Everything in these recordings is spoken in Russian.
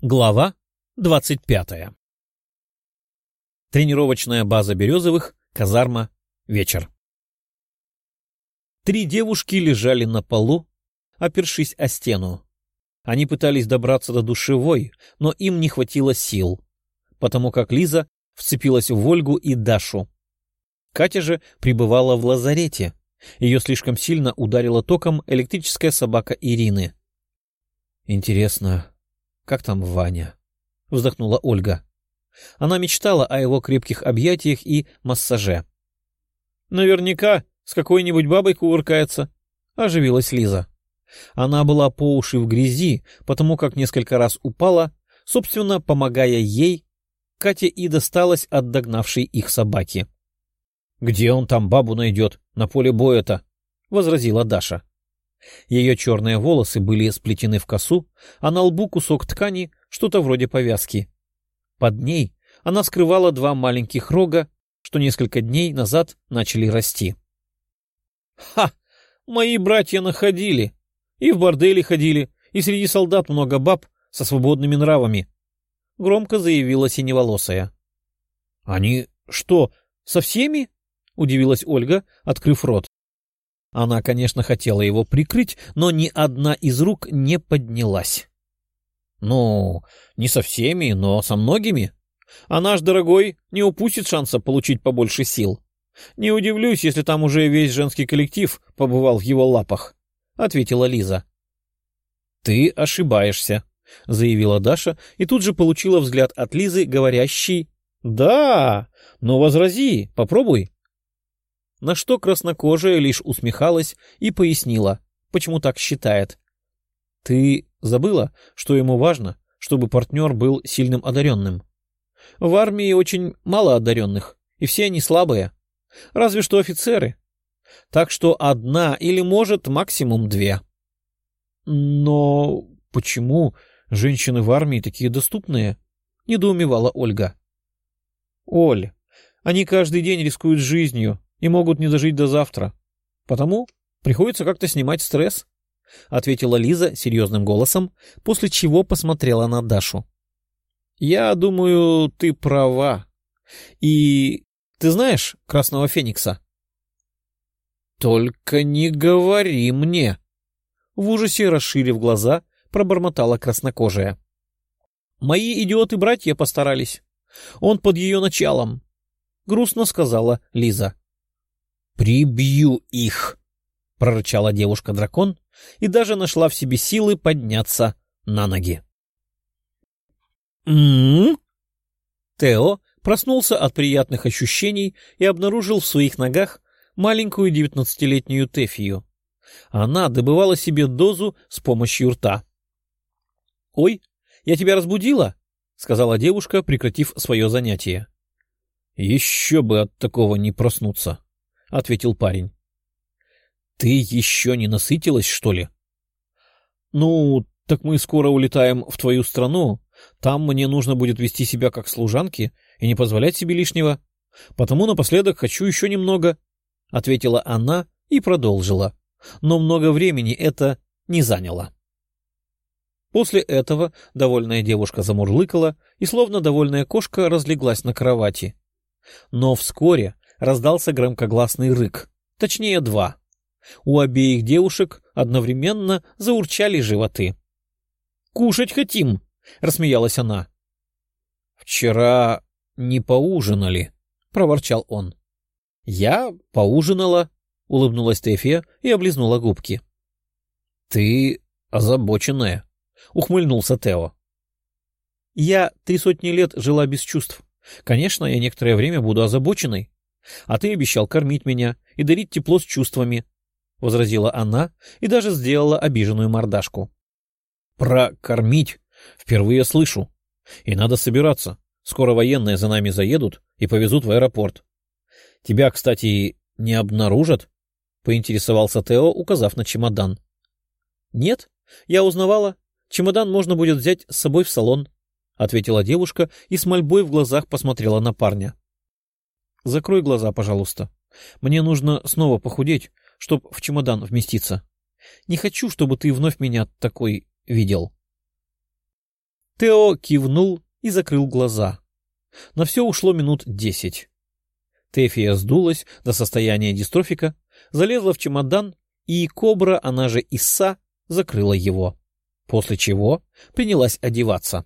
Глава двадцать пятая Тренировочная база Березовых, казарма, вечер. Три девушки лежали на полу, опершись о стену. Они пытались добраться до душевой, но им не хватило сил, потому как Лиза вцепилась в Ольгу и Дашу. Катя же пребывала в лазарете. Ее слишком сильно ударила током электрическая собака Ирины. Интересно, как там Ваня? — вздохнула Ольга. Она мечтала о его крепких объятиях и массаже. — Наверняка с какой-нибудь бабой кувыркается, — оживилась Лиза. Она была по уши в грязи, потому как несколько раз упала, собственно, помогая ей, Кате и досталась от догнавшей их собаки. — Где он там бабу найдет? На поле боя-то? — возразила Даша. Ее черные волосы были сплетены в косу, а на лбу кусок ткани, что-то вроде повязки. Под ней она скрывала два маленьких рога, что несколько дней назад начали расти. «Ха! Мои братья находили! И в бордели ходили, и среди солдат много баб со свободными нравами!» — громко заявила синеволосая. «Они что, со всеми?» — удивилась Ольга, открыв рот. Она, конечно, хотела его прикрыть, но ни одна из рук не поднялась. — Ну, не со всеми, но со многими. А наш дорогой не упустит шанса получить побольше сил. Не удивлюсь, если там уже весь женский коллектив побывал в его лапах, — ответила Лиза. — Ты ошибаешься, — заявила Даша и тут же получила взгляд от Лизы, говорящий «Да, но возрази, попробуй». На что краснокожая лишь усмехалась и пояснила, почему так считает. «Ты забыла, что ему важно, чтобы партнер был сильным одаренным? В армии очень мало одаренных, и все они слабые. Разве что офицеры. Так что одна или, может, максимум две». «Но почему женщины в армии такие доступные?» — недоумевала Ольга. «Оль, они каждый день рискуют жизнью, и могут не дожить до завтра. Потому приходится как-то снимать стресс, — ответила Лиза серьезным голосом, после чего посмотрела на Дашу. — Я думаю, ты права. И ты знаешь Красного Феникса? — Только не говори мне! В ужасе, расширив глаза, пробормотала краснокожая. — Мои идиоты-братья постарались. Он под ее началом, — грустно сказала Лиза. «Прибью их!» — прорычала девушка-дракон и даже нашла в себе силы подняться на ноги. «М-м-м?» Тео проснулся от приятных ощущений и обнаружил в своих ногах маленькую девятнадцатилетнюю Тефию. Она добывала себе дозу с помощью рта. «Ой, я тебя разбудила?» — сказала девушка, прекратив свое занятие. «Еще бы от такого не проснуться!» — ответил парень. — Ты еще не насытилась, что ли? — Ну, так мы скоро улетаем в твою страну. Там мне нужно будет вести себя как служанки и не позволять себе лишнего. Потому напоследок хочу еще немного, — ответила она и продолжила. Но много времени это не заняло. После этого довольная девушка замурлыкала и, словно довольная кошка, разлеглась на кровати. Но вскоре раздался громкогласный рык, точнее два. У обеих девушек одновременно заурчали животы. «Кушать хотим!» — рассмеялась она. «Вчера не поужинали», — проворчал он. «Я поужинала», — улыбнулась Тефия и облизнула губки. «Ты озабоченная», — ухмыльнулся Тео. «Я три сотни лет жила без чувств. Конечно, я некоторое время буду озабоченной, а ты обещал кормить меня и дарить тепло с чувствами, — возразила она и даже сделала обиженную мордашку. — Про кормить впервые слышу. И надо собираться. Скоро военные за нами заедут и повезут в аэропорт. Тебя, кстати, не обнаружат? — поинтересовался Тео, указав на чемодан. — Нет, я узнавала. Чемодан можно будет взять с собой в салон, — ответила девушка и с мольбой в глазах посмотрела на парня. Закрой глаза, пожалуйста. Мне нужно снова похудеть, чтоб в чемодан вместиться. Не хочу, чтобы ты вновь меня такой видел. Тео кивнул и закрыл глаза. На все ушло минут десять. Тефия сдулась до состояния дистрофика, залезла в чемодан, и кобра, она же Исса, закрыла его. После чего принялась одеваться.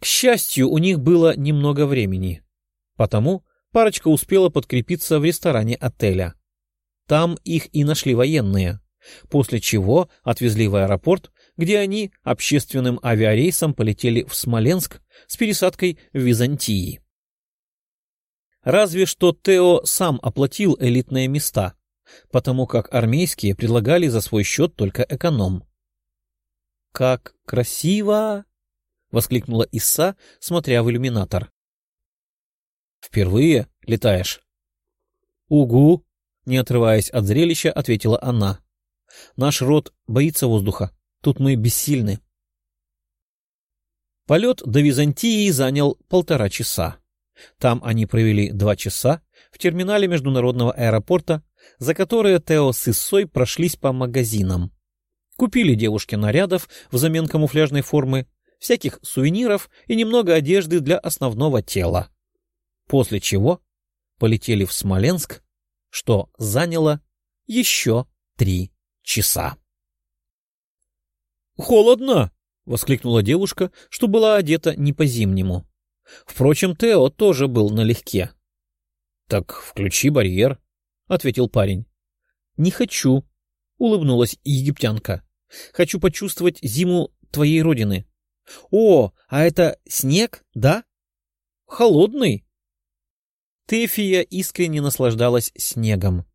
К счастью, у них было немного времени, потому парочка успела подкрепиться в ресторане отеля. Там их и нашли военные, после чего отвезли в аэропорт, где они общественным авиарейсом полетели в Смоленск с пересадкой в Византии. Разве что Тео сам оплатил элитные места, потому как армейские предлагали за свой счет только эконом. «Как красиво!» — воскликнула Исса, смотря в иллюминатор. «Впервые летаешь?» «Угу!» — не отрываясь от зрелища, ответила она. «Наш род боится воздуха. Тут мы бессильны». Полет до Византии занял полтора часа. Там они провели два часа в терминале международного аэропорта, за которые Тео с Иссой прошлись по магазинам. Купили девушке нарядов взамен камуфляжной формы, всяких сувениров и немного одежды для основного тела. После чего полетели в Смоленск, что заняло еще три часа. «Холодно!» — воскликнула девушка, что была одета не по-зимнему. Впрочем, Тео тоже был налегке. — Так включи барьер, — ответил парень. — Не хочу, — улыбнулась египтянка. — Хочу почувствовать зиму твоей родины. — О, а это снег, да? — Холодный. Тефия искренне наслаждалась снегом.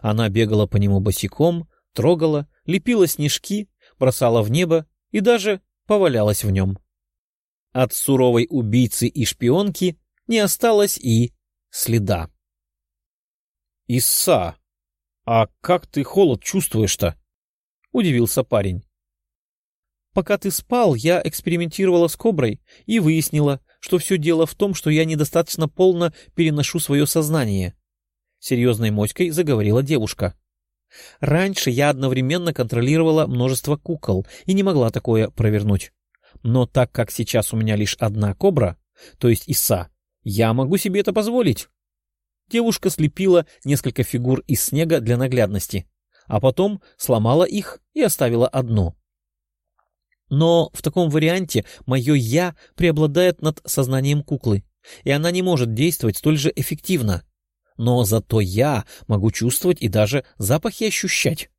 Она бегала по нему босиком, трогала, лепила снежки, бросала в небо и даже повалялась в нем. От суровой убийцы и шпионки не осталось и следа. — Исса, а как ты холод чувствуешь-то? — удивился парень. — Пока ты спал, я экспериментировала с коброй и выяснила, что все дело в том, что я недостаточно полно переношу свое сознание. Серьезной моськой заговорила девушка. Раньше я одновременно контролировала множество кукол и не могла такое провернуть. Но так как сейчас у меня лишь одна кобра, то есть Иса, я могу себе это позволить. Девушка слепила несколько фигур из снега для наглядности, а потом сломала их и оставила одну. Но в таком варианте мое «я» преобладает над сознанием куклы, и она не может действовать столь же эффективно. Но зато я могу чувствовать и даже запахи ощущать.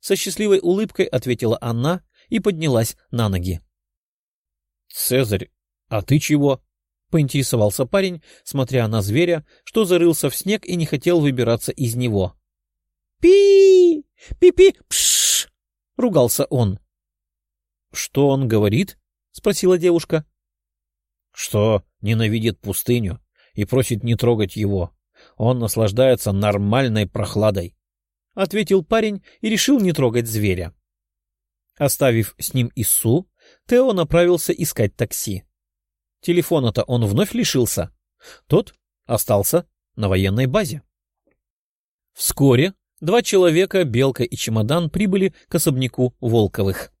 Со счастливой улыбкой ответила она и поднялась на ноги. — Цезарь, а ты чего? — поинтересовался парень, смотря на зверя, что зарылся в снег и не хотел выбираться из него. «Пи! Пи-пи! Пш!» — ругался он. «Что он говорит?» — спросила девушка. «Что ненавидит пустыню и просит не трогать его. Он наслаждается нормальной прохладой», — ответил парень и решил не трогать зверя. Оставив с ним Ису, Тео направился искать такси. Телефона-то он вновь лишился. Тот остался на военной базе. Вскоре два человека, Белка и Чемодан, прибыли к особняку Волковых.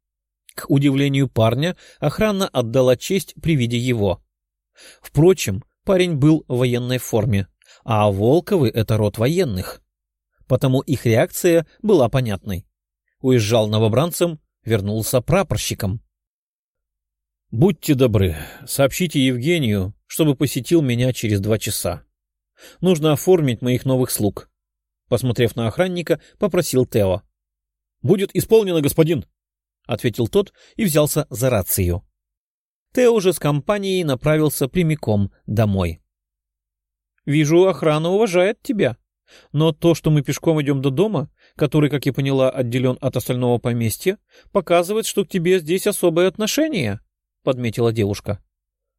К удивлению парня, охрана отдала честь при виде его. Впрочем, парень был в военной форме, а Волковы — это род военных. Потому их реакция была понятной. Уезжал новобранцем, вернулся прапорщиком. «Будьте добры, сообщите Евгению, чтобы посетил меня через два часа. Нужно оформить моих новых слуг». Посмотрев на охранника, попросил Тео. «Будет исполнено, господин», — ответил тот и взялся за рацию. Тео уже с компанией направился прямиком домой. «Вижу, охрана уважает тебя. Но то, что мы пешком идем до дома, который, как я поняла, отделен от остального поместья, показывает, что к тебе здесь особое отношение», — подметила девушка.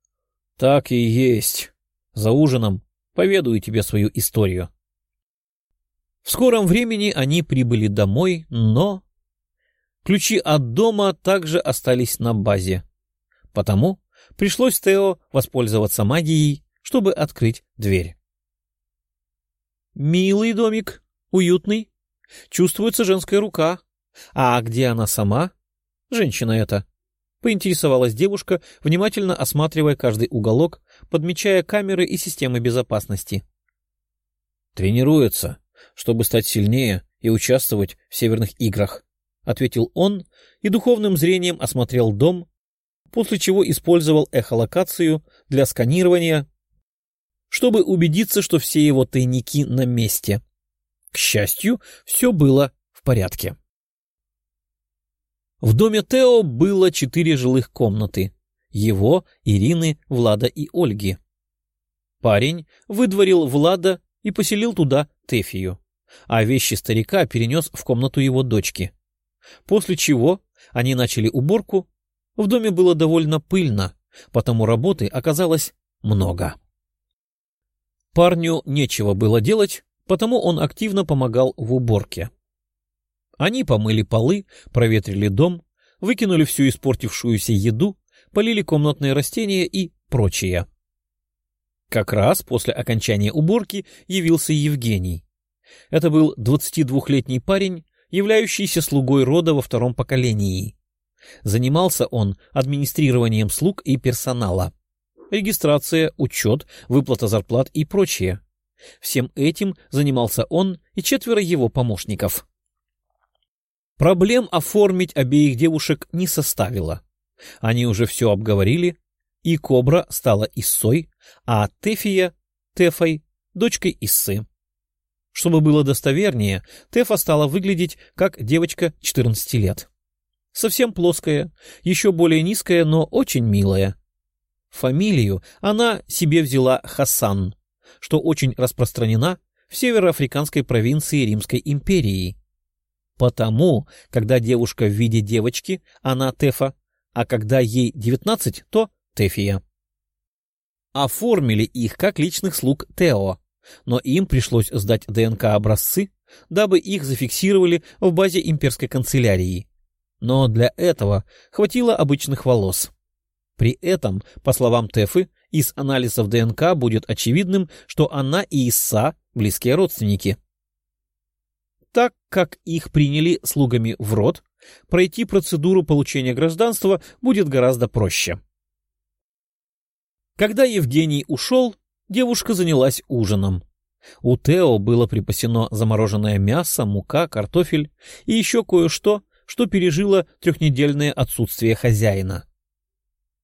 — Так и есть. За ужином поведаю тебе свою историю. В скором времени они прибыли домой, но... Ключи от дома также остались на базе. Потому пришлось Тео воспользоваться магией, чтобы открыть дверь. «Милый домик, уютный. Чувствуется женская рука. А где она сама? Женщина эта?» — поинтересовалась девушка, внимательно осматривая каждый уголок, подмечая камеры и системы безопасности. «Тренируется, чтобы стать сильнее и участвовать в северных играх», — ответил он и духовным зрением осмотрел дом, после чего использовал эхолокацию для сканирования, чтобы убедиться, что все его тайники на месте. К счастью, все было в порядке. В доме Тео было четыре жилых комнаты. Его, Ирины, Влада и Ольги. Парень выдворил Влада и поселил туда Тефию, а вещи старика перенес в комнату его дочки. После чего они начали уборку. В доме было довольно пыльно, потому работы оказалось много. Парню нечего было делать, потому он активно помогал в уборке. Они помыли полы, проветрили дом, выкинули всю испортившуюся еду, полили комнатные растения и прочее. Как раз после окончания уборки явился Евгений. Это был 22-летний парень, являющийся слугой рода во втором поколении. Занимался он администрированием слуг и персонала. Регистрация, учет, выплата зарплат и прочее. Всем этим занимался он и четверо его помощников. Проблем оформить обеих девушек не составило. Они уже все обговорили, и Кобра стала Иссой, а Тефия — Тефой, дочкой Иссы. Чтобы было достовернее, Тефа стала выглядеть как девочка 14 лет. Совсем плоская, еще более низкая, но очень милая. Фамилию она себе взяла Хасан, что очень распространена в североафриканской провинции Римской империи — Потому, когда девушка в виде девочки, она Тефа, а когда ей девятнадцать, то Тефия. Оформили их как личных слуг Тео, но им пришлось сдать ДНК-образцы, дабы их зафиксировали в базе имперской канцелярии. Но для этого хватило обычных волос. При этом, по словам Тефы, из анализов ДНК будет очевидным, что она и Иса — близкие родственники так как их приняли слугами в род, пройти процедуру получения гражданства будет гораздо проще. Когда Евгений ушел, девушка занялась ужином. У Тео было припасено замороженное мясо, мука, картофель и еще кое-что, что пережило трехнедельное отсутствие хозяина.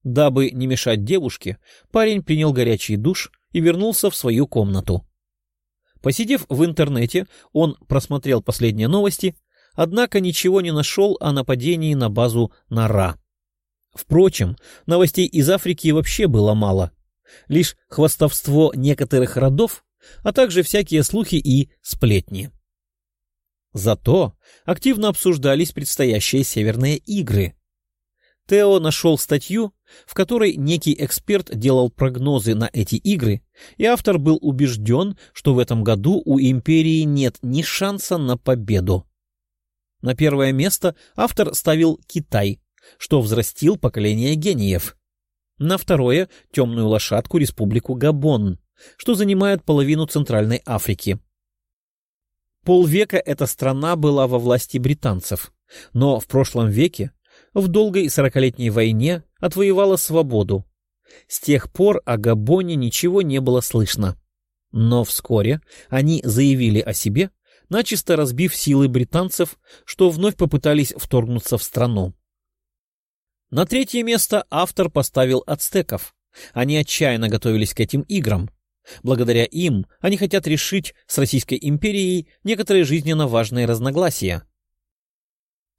Дабы не мешать девушке, парень принял горячий душ и вернулся в свою комнату. Посидев в интернете, он просмотрел последние новости, однако ничего не нашел о нападении на базу Нара. Впрочем, новостей из Африки вообще было мало. Лишь хвастовство некоторых родов, а также всякие слухи и сплетни. Зато активно обсуждались предстоящие северные игры. Тео нашел статью, в которой некий эксперт делал прогнозы на эти игры, и автор был убежден, что в этом году у империи нет ни шанса на победу. На первое место автор ставил Китай, что взрастил поколение гениев. На второе — темную лошадку Республику Габон, что занимает половину Центральной Африки. Полвека эта страна была во власти британцев, но в прошлом веке в долгой сорокалетней войне отвоевала свободу. С тех пор о Габоне ничего не было слышно. Но вскоре они заявили о себе, начисто разбив силы британцев, что вновь попытались вторгнуться в страну. На третье место автор поставил ацтеков. Они отчаянно готовились к этим играм. Благодаря им они хотят решить с Российской империей некоторые жизненно важные разногласия.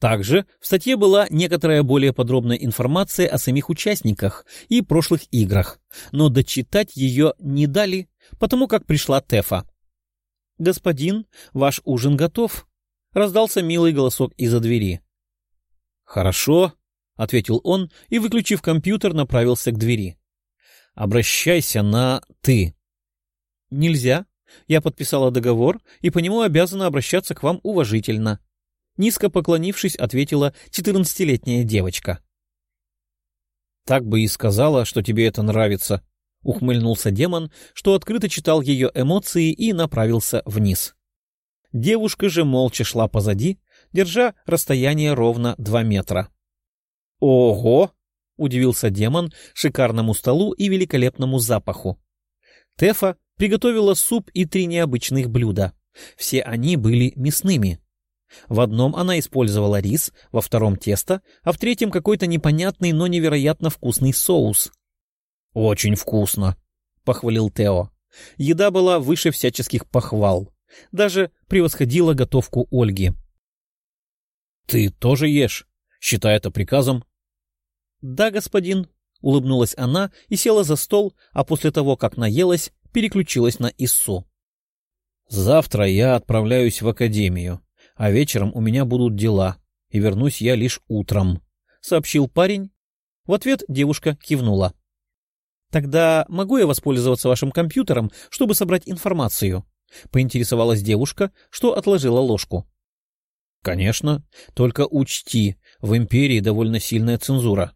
Также в статье была некоторая более подробная информация о самих участниках и прошлых играх, но дочитать ее не дали, потому как пришла Тефа. «Господин, ваш ужин готов», — раздался милый голосок из-за двери. «Хорошо», — ответил он и, выключив компьютер, направился к двери. «Обращайся на «ты». «Нельзя. Я подписала договор и по нему обязана обращаться к вам уважительно», Низко поклонившись, ответила четырнадцатилетняя девочка. «Так бы и сказала, что тебе это нравится», — ухмыльнулся демон, что открыто читал ее эмоции и направился вниз. Девушка же молча шла позади, держа расстояние ровно два метра. «Ого!» удивился демон шикарному столу и великолепному запаху. Тефа приготовила суп и три необычных блюда. Все они были мясными. В одном она использовала рис, во втором — тесто, а в третьем — какой-то непонятный, но невероятно вкусный соус. «Очень вкусно», — похвалил Тео. Еда была выше всяческих похвал. Даже превосходила готовку Ольги. «Ты тоже ешь? Считай это приказом?» «Да, господин», — улыбнулась она и села за стол, а после того, как наелась, переключилась на Иссу. «Завтра я отправляюсь в академию, а вечером у меня будут дела, и вернусь я лишь утром», — сообщил парень. В ответ девушка кивнула. «Тогда могу я воспользоваться вашим компьютером, чтобы собрать информацию?» — поинтересовалась девушка, что отложила ложку. «Конечно. Только учти, в империи довольно сильная цензура.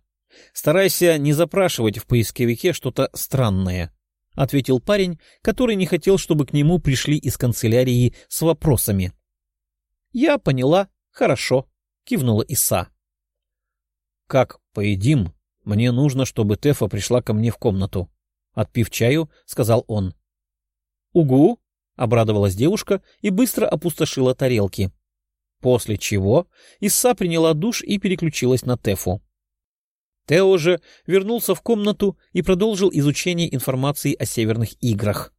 Старайся не запрашивать в поисковике что-то странное», — ответил парень, который не хотел, чтобы к нему пришли из канцелярии с вопросами. «Я поняла. Хорошо», — кивнула Иса. «Как поедим, мне нужно, чтобы Тефа пришла ко мне в комнату», — отпив чаю, сказал он. «Угу», — обрадовалась девушка и быстро опустошила тарелки. После чего Исса приняла душ и переключилась на Тефу. Тео же вернулся в комнату и продолжил изучение информации о северных играх.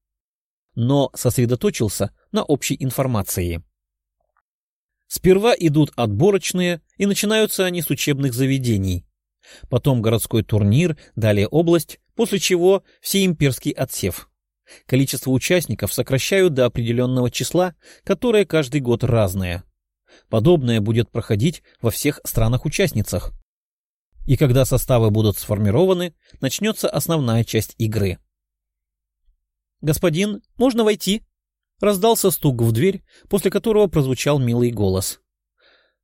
Но сосредоточился на общей информации. Сперва идут отборочные, и начинаются они с учебных заведений. Потом городской турнир, далее область, после чего всеимперский отсев. Количество участников сокращают до определенного числа, которое каждый год разное. Подобное будет проходить во всех странах-участницах. И когда составы будут сформированы, начнется основная часть игры. «Господин, можно войти?» Раздался стук в дверь, после которого прозвучал милый голос.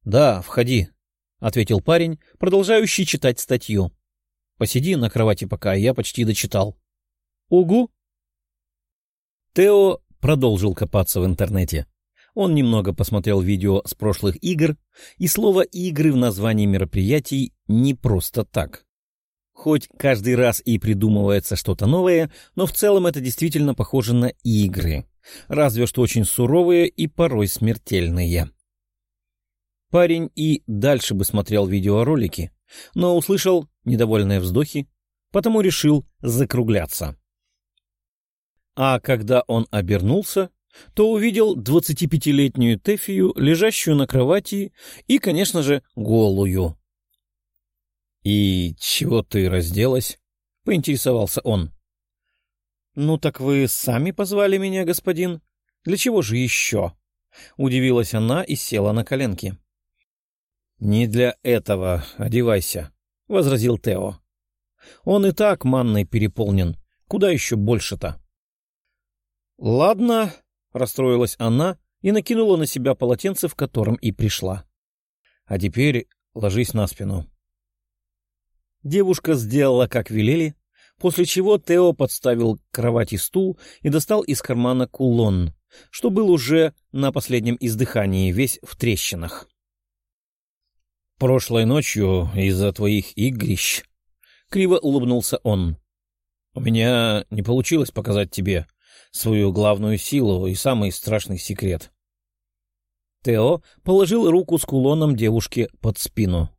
«Да, входи», — ответил парень, продолжающий читать статью. «Посиди на кровати пока, я почти дочитал». «Угу». Тео продолжил копаться в интернете. Он немного посмотрел видео с прошлых игр, и слово «игры» в названии мероприятий не просто так. Хоть каждый раз и придумывается что-то новое, но в целом это действительно похоже на игры, разве что очень суровые и порой смертельные. Парень и дальше бы смотрел видеоролики, но услышал недовольные вздохи, потому решил закругляться. А когда он обернулся, то увидел двадцатипятилетнюю Тефию, лежащую на кровати и, конечно же, голую. «И чего ты разделась?» — поинтересовался он. «Ну так вы сами позвали меня, господин. Для чего же еще?» — удивилась она и села на коленки. «Не для этого одевайся», — возразил Тео. «Он и так манной переполнен. Куда еще больше-то?» «Ладно», — расстроилась она и накинула на себя полотенце, в котором и пришла. «А теперь ложись на спину». Девушка сделала, как велели, после чего Тео подставил к кровати стул и достал из кармана кулон, что был уже на последнем издыхании, весь в трещинах. «Прошлой ночью из-за твоих игрищ...» — криво улыбнулся он. «У меня не получилось показать тебе свою главную силу и самый страшный секрет». Тео положил руку с кулоном девушке под спину.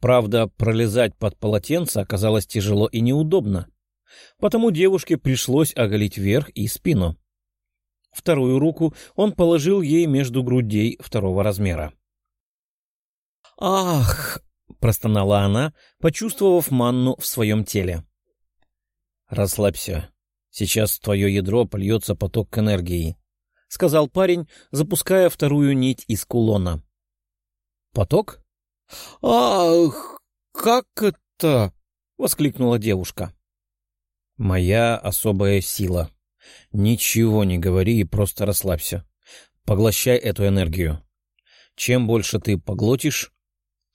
Правда, пролезать под полотенце оказалось тяжело и неудобно, потому девушке пришлось оголить верх и спину. Вторую руку он положил ей между грудей второго размера. «Ах!» — простонала она, почувствовав манну в своем теле. «Расслабься. Сейчас в твое ядро польется поток энергии», — сказал парень, запуская вторую нить из кулона. «Поток?» «Ах, как это?» — воскликнула девушка. «Моя особая сила. Ничего не говори и просто расслабься. Поглощай эту энергию. Чем больше ты поглотишь,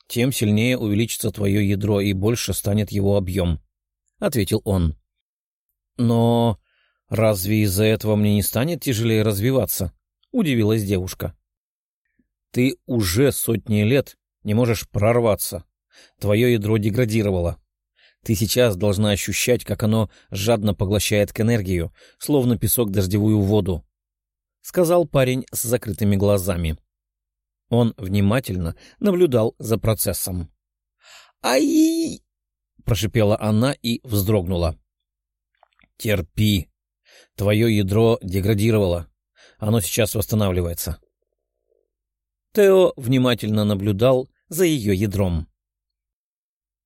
тем сильнее увеличится твое ядро и больше станет его объем», — ответил он. «Но разве из-за этого мне не станет тяжелее развиваться?» — удивилась девушка. «Ты уже сотни лет не можешь прорваться. Твое ядро деградировало. Ты сейчас должна ощущать, как оно жадно поглощает к энергию, словно песок дождевую воду, — сказал парень с закрытыми глазами. Он внимательно наблюдал за процессом. «Ай!» — прошипела она и вздрогнула. «Терпи. Твое ядро деградировало. Оно сейчас восстанавливается». Тео внимательно наблюдал за ее ядром.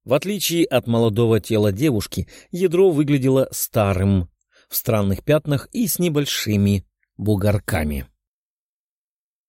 В отличие от молодого тела девушки, ядро выглядело старым, в странных пятнах и с небольшими бугорками.